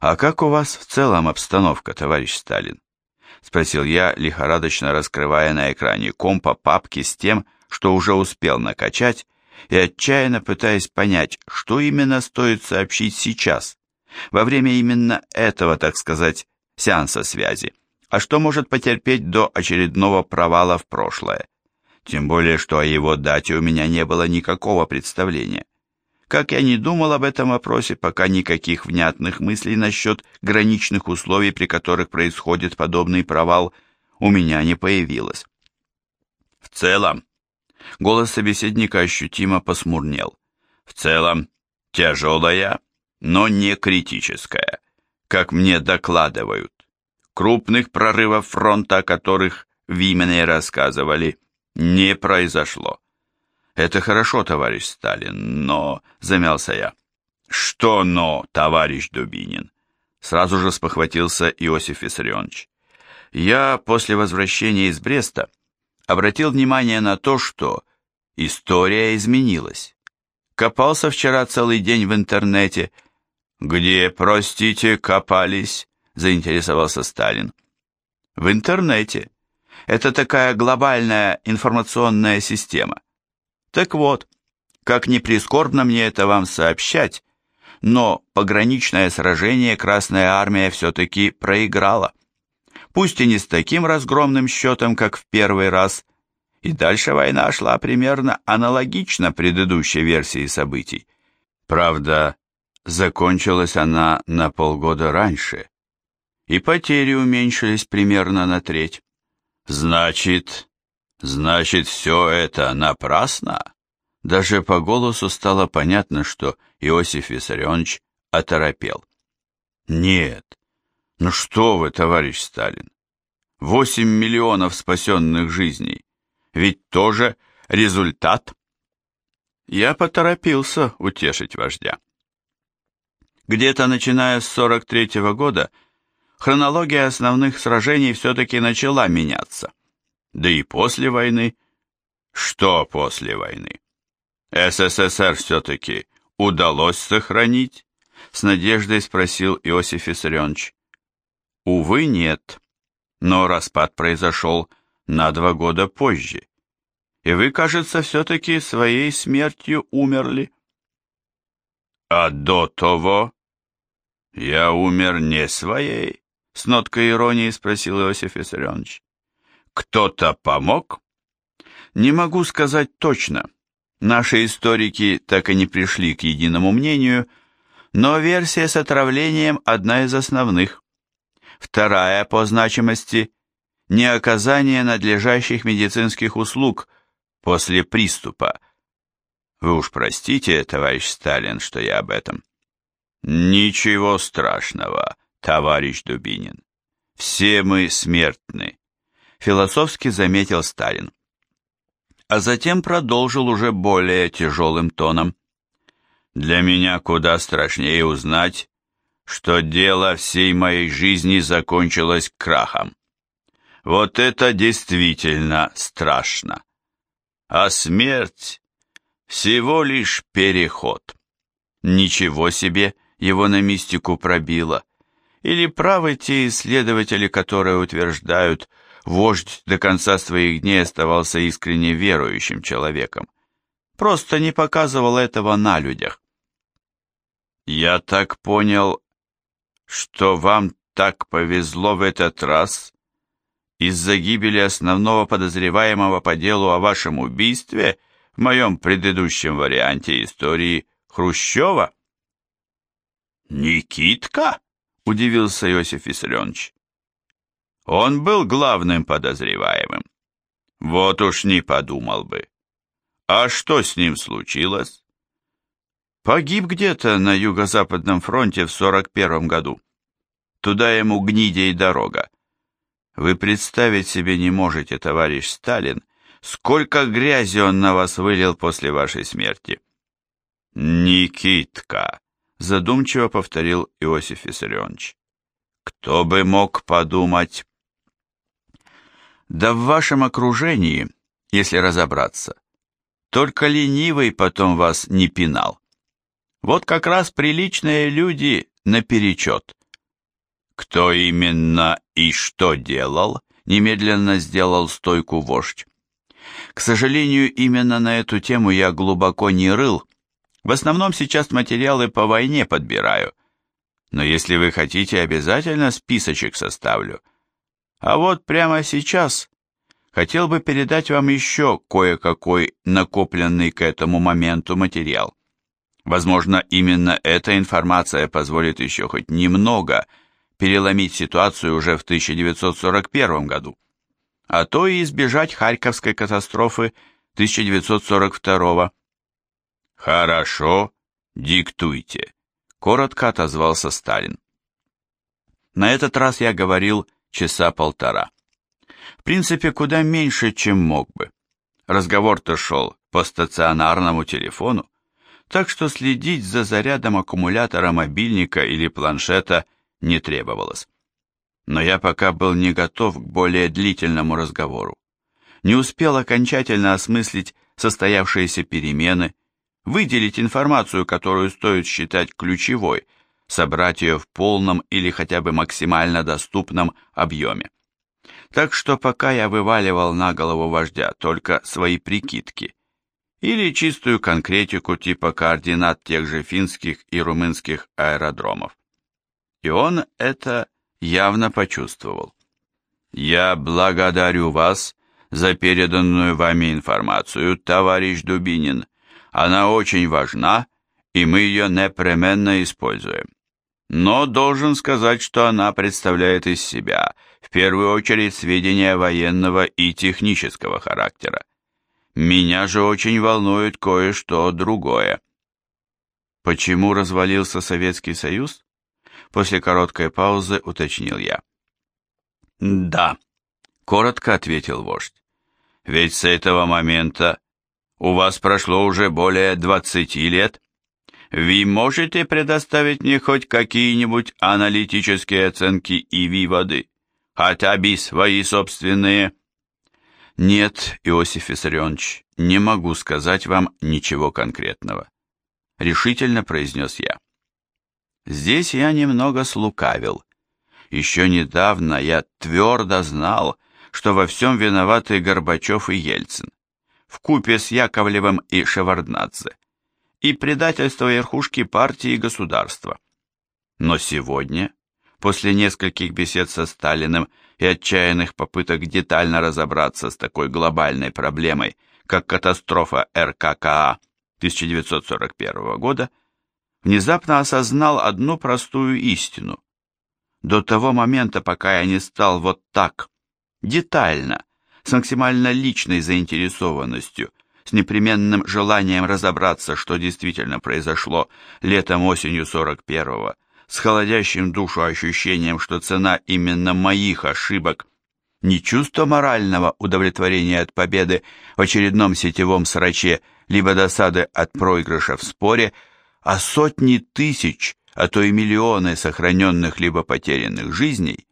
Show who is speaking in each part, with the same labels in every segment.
Speaker 1: «А как у вас в целом обстановка, товарищ Сталин?» — спросил я, лихорадочно раскрывая на экране компа папки с тем, что уже успел накачать, и отчаянно пытаясь понять, что именно стоит сообщить сейчас, во время именно этого, так сказать, сеанса связи, а что может потерпеть до очередного провала в прошлое. Тем более, что о его дате у меня не было никакого представления. Как я не думал об этом вопросе, пока никаких внятных мыслей насчет граничных условий, при которых происходит подобный провал, у меня не появилось. В целом, голос собеседника ощутимо посмурнел. В целом, тяжелая, но не критическая, как мне докладывают. Крупных прорывов фронта, о которых Вимене рассказывали, не произошло. Это хорошо, товарищ Сталин, но... Замялся я. Что но, товарищ Дубинин? Сразу же спохватился Иосиф Виссарионович. Я после возвращения из Бреста обратил внимание на то, что история изменилась. Копался вчера целый день в интернете. Где, простите, копались? Заинтересовался Сталин. В интернете. Это такая глобальная информационная система. Так вот, как ни прискорбно мне это вам сообщать, но пограничное сражение Красная Армия все-таки проиграла. Пусть и не с таким разгромным счетом, как в первый раз, и дальше война шла примерно аналогично предыдущей версии событий. Правда, закончилась она на полгода раньше, и потери уменьшились примерно на треть. Значит, Значит, все это напрасно? Даже по голосу стало понятно, что Иосиф Виссарионович оторопел. Нет. Ну что вы, товарищ Сталин? Восемь миллионов спасенных жизней. Ведь тоже результат. Я поторопился утешить вождя. Где-то начиная с 43-го года хронология основных сражений все-таки начала меняться. Да и после войны. Что после войны? СССР все-таки удалось сохранить? С надеждой спросил Иосиф Виссарионович. Увы, нет. Но распад произошел на два года позже. И вы, кажется, все-таки своей смертью умерли. А до того я умер не своей? С ноткой иронии спросил Иосиф Виссарионович. Кто-то помог? Не могу сказать точно. Наши историки так и не пришли к единому мнению, но версия с отравлением одна из основных. Вторая по значимости – неоказание надлежащих медицинских услуг после приступа. Вы уж простите, товарищ Сталин, что я об этом. Ничего страшного, товарищ Дубинин. Все мы смертны философски заметил Сталин. А затем продолжил уже более тяжелым тоном. Для меня куда страшнее узнать, что дело всей моей жизни закончилось крахом. Вот это действительно страшно. А смерть всего лишь переход. Ничего себе его на мистику пробило. Или правы те исследователи, которые утверждают, Вождь до конца своих дней оставался искренне верующим человеком. Просто не показывал этого на людях. «Я так понял, что вам так повезло в этот раз из-за гибели основного подозреваемого по делу о вашем убийстве в моем предыдущем варианте истории Хрущева?» «Никитка?» — удивился Иосиф Виссарионович. Он был главным подозреваемым. Вот уж не подумал бы. А что с ним случилось? Погиб где-то на юго-западном фронте в 41 году. Туда ему гнидей дорога. Вы представить себе не можете, товарищ Сталин, сколько грязи он на вас вылил после вашей смерти. Никитка, задумчиво повторил Иосиф Виссарионович. Кто бы мог подумать? Да в вашем окружении, если разобраться, только ленивый потом вас не пинал. Вот как раз приличные люди наперечет. Кто именно и что делал, немедленно сделал стойку вождь. К сожалению, именно на эту тему я глубоко не рыл. В основном сейчас материалы по войне подбираю. Но если вы хотите, обязательно списочек составлю. А вот прямо сейчас хотел бы передать вам еще кое-какой накопленный к этому моменту материал. Возможно, именно эта информация позволит еще хоть немного переломить ситуацию уже в 1941 году, а то и избежать Харьковской катастрофы 1942. Хорошо, диктуйте, коротко отозвался Сталин. На этот раз я говорил часа полтора. В принципе, куда меньше, чем мог бы. Разговор-то шел по стационарному телефону, так что следить за зарядом аккумулятора мобильника или планшета не требовалось. Но я пока был не готов к более длительному разговору. Не успел окончательно осмыслить состоявшиеся перемены, выделить информацию, которую стоит считать ключевой, собрать ее в полном или хотя бы максимально доступном объеме. Так что пока я вываливал на голову вождя только свои прикидки, или чистую конкретику типа координат тех же финских и румынских аэродромов. И он это явно почувствовал. «Я благодарю вас за переданную вами информацию, товарищ Дубинин. Она очень важна, и мы ее непременно используем. Но должен сказать, что она представляет из себя, в первую очередь, сведения военного и технического характера. Меня же очень волнует кое-что другое. Почему развалился Советский Союз? После короткой паузы уточнил я. Да, коротко ответил вождь. Ведь с этого момента у вас прошло уже более двадцати лет. Вы можете предоставить мне хоть какие-нибудь аналитические оценки и выводы, хотя бы свои собственные? Нет, Иосиф Виссарионович, не могу сказать вам ничего конкретного. Решительно произнес я. Здесь я немного слукавил. Еще недавно я твердо знал, что во всем виноваты Горбачев и Ельцин, в купе с Яковлевым и Шеварднадзе, и предательство верхушки партии и государства. Но сегодня, после нескольких бесед со Сталиным и отчаянных попыток детально разобраться с такой глобальной проблемой, как катастрофа РККА 1941 года, внезапно осознал одну простую истину. До того момента, пока я не стал вот так, детально, с максимально личной заинтересованностью, с непременным желанием разобраться, что действительно произошло летом-осенью 41-го, с холодящим душу ощущением, что цена именно моих ошибок не чувство морального удовлетворения от победы в очередном сетевом сраче, либо досады от проигрыша в споре, а сотни тысяч, а то и миллионы сохраненных либо потерянных жизней,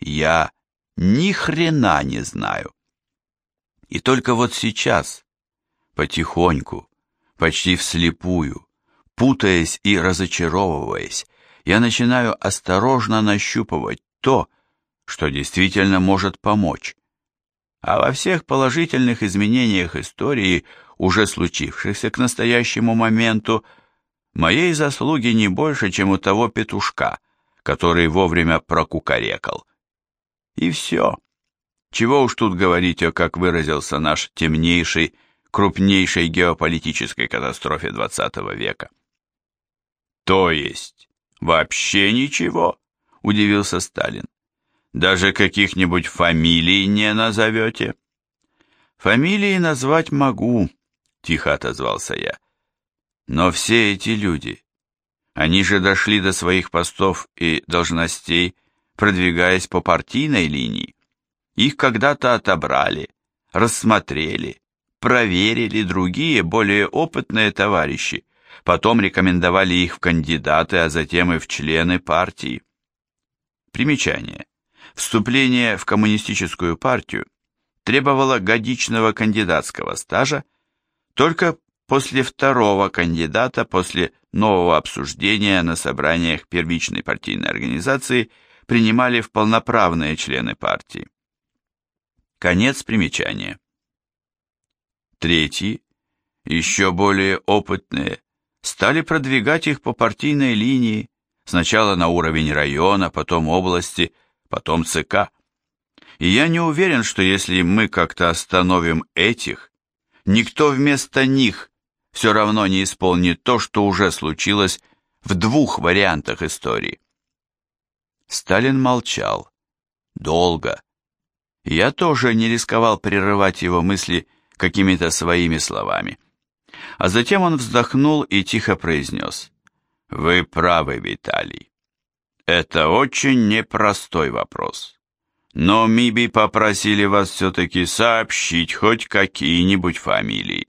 Speaker 1: я ни хрена не знаю. И только вот сейчас, потихоньку, почти вслепую, путаясь и разочаровываясь, я начинаю осторожно нащупывать то, что действительно может помочь. А во всех положительных изменениях истории, уже случившихся к настоящему моменту, моей заслуги не больше, чем у того петушка, который вовремя прокукарекал. И все. Чего уж тут говорить о, как выразился наш темнейший, крупнейшей геополитической катастрофе XX века. То есть, «Вообще ничего?» – удивился Сталин. «Даже каких-нибудь фамилий не назовете?» «Фамилии назвать могу», – тихо отозвался я. «Но все эти люди, они же дошли до своих постов и должностей, продвигаясь по партийной линии. Их когда-то отобрали, рассмотрели, проверили другие, более опытные товарищи, потом рекомендовали их в кандидаты, а затем и в члены партии. Примечание. Вступление в коммунистическую партию требовало годичного кандидатского стажа, только после второго кандидата, после нового обсуждения на собраниях первичной партийной организации принимали в полноправные члены партии. Конец примечания. Третьи, еще более опытные, стали продвигать их по партийной линии, сначала на уровень района, потом области, потом ЦК. И я не уверен, что если мы как-то остановим этих, никто вместо них все равно не исполнит то, что уже случилось в двух вариантах истории. Сталин молчал. Долго. Я тоже не рисковал прерывать его мысли какими-то своими словами. А затем он вздохнул и тихо произнес. «Вы правы, Виталий. Это очень непростой вопрос. Но Миби попросили вас все-таки сообщить хоть какие-нибудь фамилии.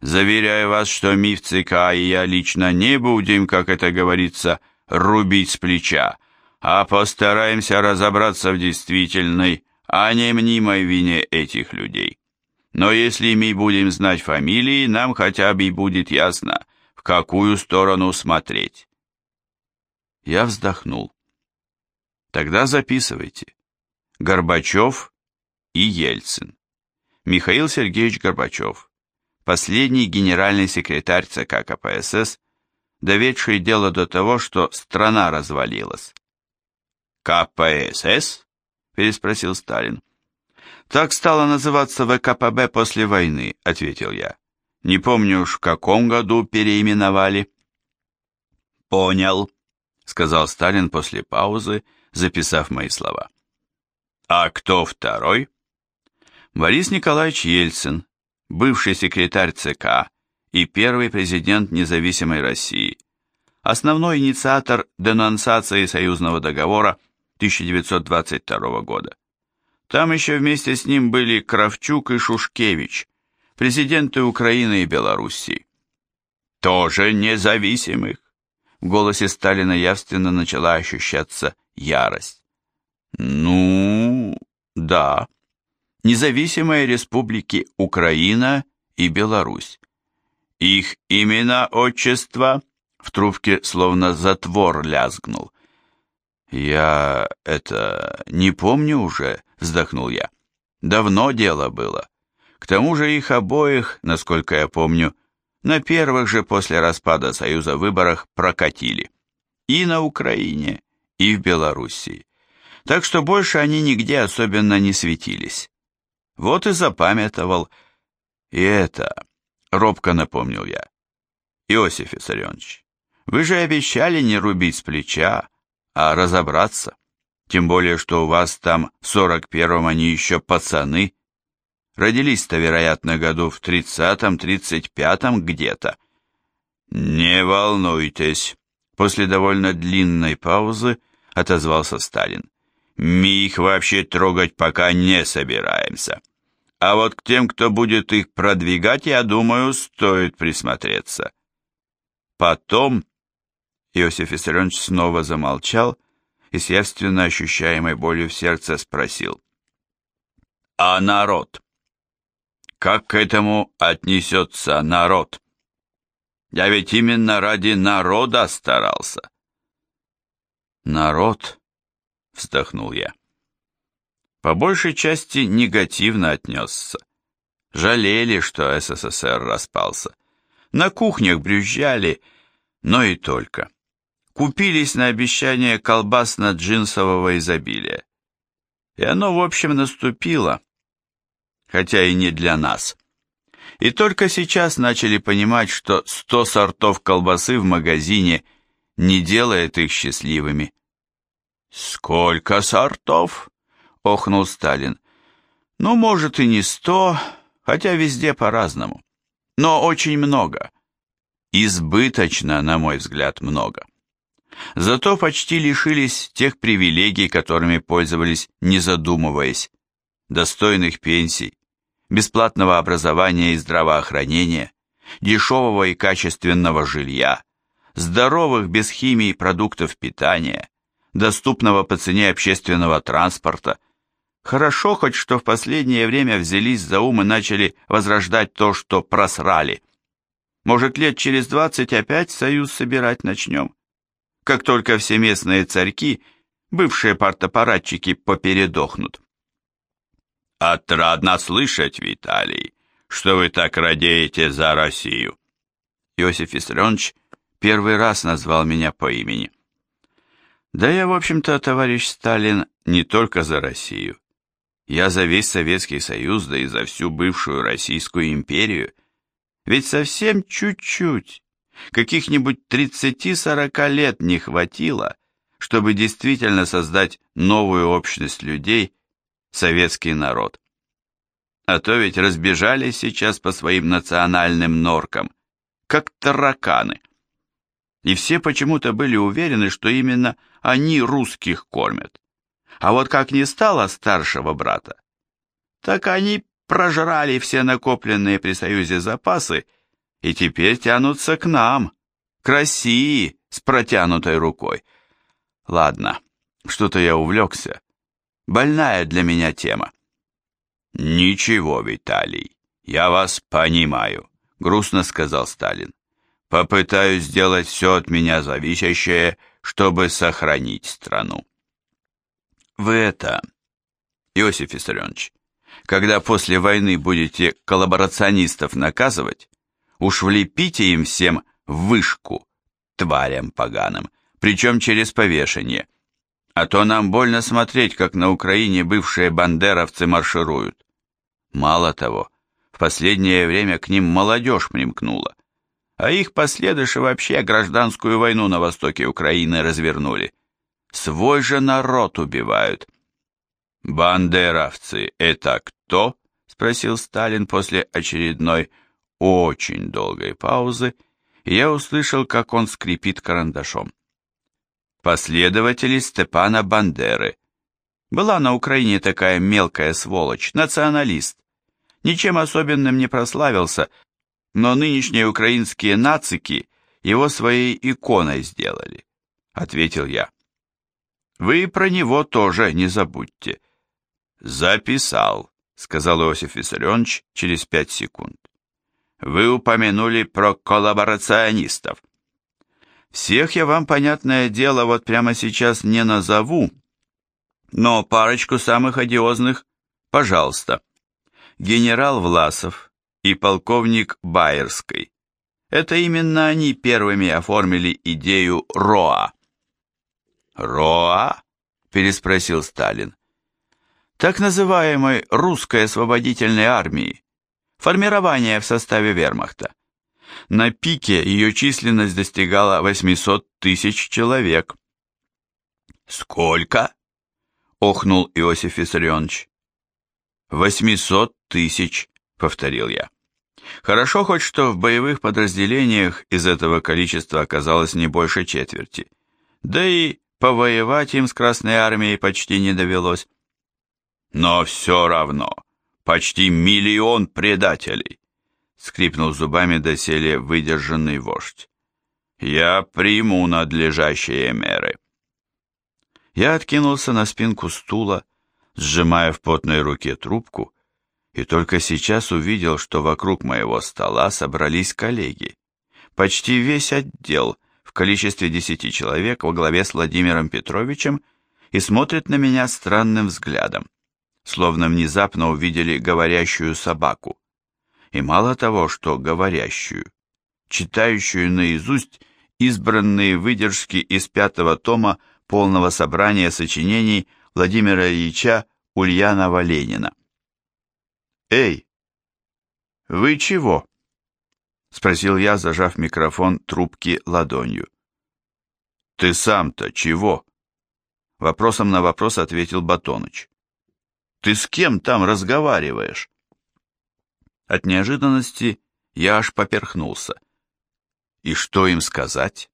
Speaker 1: Заверяю вас, что мы в ЦК и я лично не будем, как это говорится, рубить с плеча, а постараемся разобраться в действительной, а не мнимой вине этих людей. Но если мы будем знать фамилии, нам хотя бы будет ясно, в какую сторону смотреть. Я вздохнул. Тогда записывайте. Горбачев и Ельцин. Михаил Сергеевич Горбачев, последний генеральный секретарь ЦК КПСС, доведший дело до того, что страна развалилась. «КПСС?» – переспросил Сталин. «Так стало называться ВКПБ после войны», — ответил я. «Не помню уж, в каком году переименовали». «Понял», — сказал Сталин после паузы, записав мои слова. «А кто второй?» Борис Николаевич Ельцин, бывший секретарь ЦК и первый президент независимой России, основной инициатор денонсации союзного договора 1922 года. Там еще вместе с ним были Кравчук и Шушкевич, президенты Украины и Белоруссии. Тоже независимых. В голосе Сталина явственно начала ощущаться ярость. Ну, да. Независимые республики Украина и Беларусь. Их имена, отчества в трубке словно затвор лязгнул. Я это не помню уже, вздохнул я. Давно дело было. К тому же их обоих, насколько я помню, на первых же после распада Союза выборах прокатили. И на Украине, и в Белоруссии. Так что больше они нигде особенно не светились. Вот и запамятовал. И это, робко напомнил я. Иосиф Виссарионович, вы же обещали не рубить с плеча, а разобраться. Тем более, что у вас там в сорок первом они еще пацаны. Родились-то, вероятно, году в тридцатом, тридцать пятом где-то. Не волнуйтесь. После довольно длинной паузы отозвался Сталин. Мы их вообще трогать пока не собираемся. А вот к тем, кто будет их продвигать, я думаю, стоит присмотреться. Потом Иосиф Виссарионович снова замолчал и с явственно ощущаемой болью в сердце спросил. «А народ? Как к этому отнесется народ? Я ведь именно ради народа старался». «Народ?» — вздохнул я. По большей части негативно отнесся. Жалели, что СССР распался. На кухнях брюзжали, но и только купились на обещание колбасно-джинсового изобилия. И оно, в общем, наступило, хотя и не для нас. И только сейчас начали понимать, что сто сортов колбасы в магазине не делает их счастливыми. «Сколько сортов?» — охнул Сталин. «Ну, может, и не сто, хотя везде по-разному. Но очень много. Избыточно, на мой взгляд, много. Зато почти лишились тех привилегий, которыми пользовались, не задумываясь, достойных пенсий, бесплатного образования и здравоохранения, дешевого и качественного жилья, здоровых без химии продуктов питания, доступного по цене общественного транспорта. Хорошо хоть что в последнее время взялись за ум и начали возрождать то, что просрали. Может, лет через двадцать опять союз собирать начнем? Как только все местные царьки бывшие партапаратчики попередохнут. Отрадно слышать, Виталий, что вы так радеете за Россию. Иосиф Виссарионович первый раз назвал меня по имени. Да я, в общем-то, товарищ Сталин, не только за Россию. Я за весь Советский Союз, да и за всю бывшую Российскую империю. Ведь совсем чуть-чуть, каких-нибудь 30-40 лет не хватило, чтобы действительно создать новую общность людей, советский народ. А то ведь разбежались сейчас по своим национальным норкам, как тараканы. И все почему-то были уверены, что именно они русских кормят. А вот как не стало старшего брата, так они прожрали все накопленные при Союзе запасы и теперь тянутся к нам, к России с протянутой рукой. Ладно, что-то я увлекся. Больная для меня тема. Ничего, Виталий, я вас понимаю, грустно сказал Сталин. Попытаюсь сделать все от меня зависящее, чтобы сохранить страну. Вы это, Иосиф Виссарионович, когда после войны будете коллаборационистов наказывать, уж влепите им всем в вышку, тварям поганым, причем через повешение. А то нам больно смотреть, как на Украине бывшие бандеровцы маршируют. Мало того, в последнее время к ним молодежь примкнула а их последующие вообще гражданскую войну на востоке Украины развернули. Свой же народ убивают. «Бандеровцы — это кто?» — спросил Сталин после очередной очень долгой паузы, и я услышал, как он скрипит карандашом. Последователи Степана Бандеры. Была на Украине такая мелкая сволочь, националист. Ничем особенным не прославился, но нынешние украинские нацики его своей иконой сделали, ответил я. Вы про него тоже не забудьте. Записал, сказал Иосиф Виссарионович через пять секунд. Вы упомянули про коллаборационистов. Всех я вам, понятное дело, вот прямо сейчас не назову, но парочку самых одиозных, пожалуйста. Генерал Власов, и полковник Байерской. Это именно они первыми оформили идею РОА. «РОА?» – переспросил Сталин. «Так называемой русской освободительной армии, формирование в составе вермахта. На пике ее численность достигала 800 тысяч человек». «Сколько?» – охнул Иосиф Виссарионович. «800 тысяч», повторил я. Хорошо хоть что в боевых подразделениях из этого количества оказалось не больше четверти. Да и повоевать им с Красной Армией почти не довелось. Но все равно, почти миллион предателей, скрипнул зубами доселе выдержанный вождь. Я приму надлежащие меры. Я откинулся на спинку стула, сжимая в потной руке трубку, и только сейчас увидел, что вокруг моего стола собрались коллеги. Почти весь отдел в количестве десяти человек во главе с Владимиром Петровичем и смотрит на меня странным взглядом, словно внезапно увидели говорящую собаку. И мало того, что говорящую, читающую наизусть избранные выдержки из пятого тома полного собрания сочинений Владимира Ильича Ульянова-Ленина. «Эй, вы чего?» — спросил я, зажав микрофон трубки ладонью. «Ты сам-то чего?» Вопросом на вопрос ответил Батоныч. «Ты с кем там разговариваешь?» От неожиданности я аж поперхнулся. И что им сказать?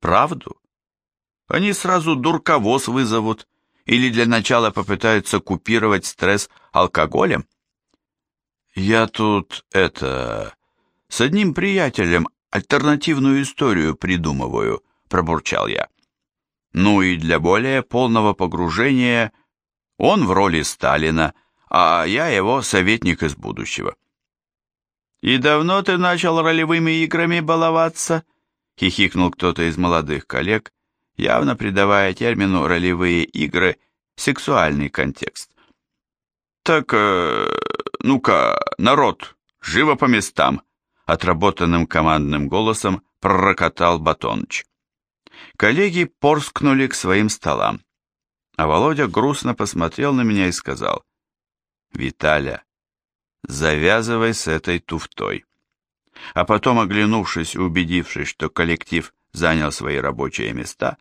Speaker 1: Правду? Они сразу дурковоз вызовут или для начала попытаются купировать стресс алкоголем? Я тут, это, с одним приятелем альтернативную историю придумываю, пробурчал я. Ну и для более полного погружения он в роли Сталина, а я его советник из будущего. «И давно ты начал ролевыми играми баловаться?» — хихикнул кто-то из молодых коллег, явно придавая термину «ролевые игры» сексуальный контекст. «Так, э, ну-ка, народ, живо по местам!» отработанным командным голосом пророкотал Батоныч. Коллеги порскнули к своим столам, а Володя грустно посмотрел на меня и сказал, «Виталя, завязывай с этой туфтой». А потом, оглянувшись и убедившись, что коллектив занял свои рабочие места,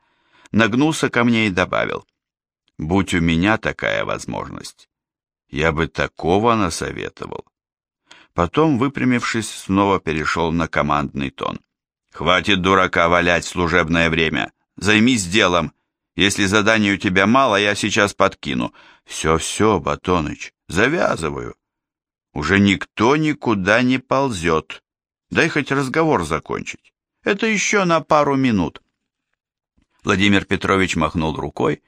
Speaker 1: нагнулся ко мне и добавил, «Будь у меня такая возможность, я бы такого насоветовал». Потом, выпрямившись, снова перешел на командный тон. «Хватит дурака валять служебное время. Займись делом. Если заданий у тебя мало, я сейчас подкину». «Все-все, Батоныч, завязываю. Уже никто никуда не ползет. Дай хоть разговор закончить. Это еще на пару минут». Владимир Петрович махнул рукой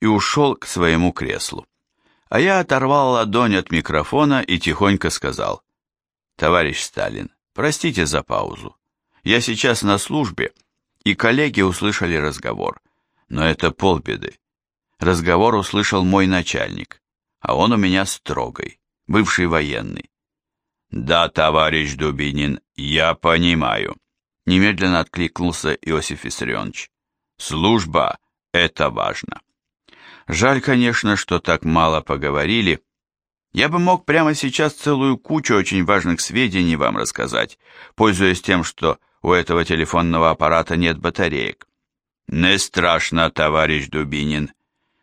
Speaker 1: и ушел к своему креслу. А я оторвал ладонь от микрофона и тихонько сказал. Товарищ Сталин, простите за паузу. Я сейчас на службе, и коллеги услышали разговор. Но это полбеды. Разговор услышал мой начальник, а он у меня строгой, бывший военный. Да, товарищ Дубинин, я понимаю. Немедленно откликнулся Иосиф Виссарионович. Служба – это важно. Жаль, конечно, что так мало поговорили, я бы мог прямо сейчас целую кучу очень важных сведений вам рассказать, пользуясь тем, что у этого телефонного аппарата нет батареек. Не страшно, товарищ Дубинин.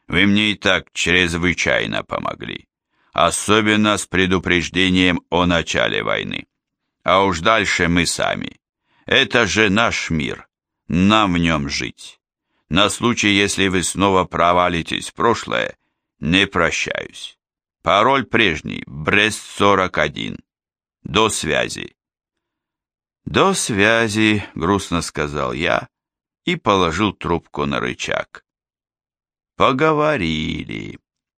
Speaker 1: Вы мне и так чрезвычайно помогли. Особенно с предупреждением о начале войны. А уж дальше мы сами. Это же наш мир. Нам в нем жить. На случай, если вы снова провалитесь в прошлое, не прощаюсь. Пароль прежний, Брест-41. До связи. До связи, грустно сказал я и положил трубку на рычаг. Поговорили.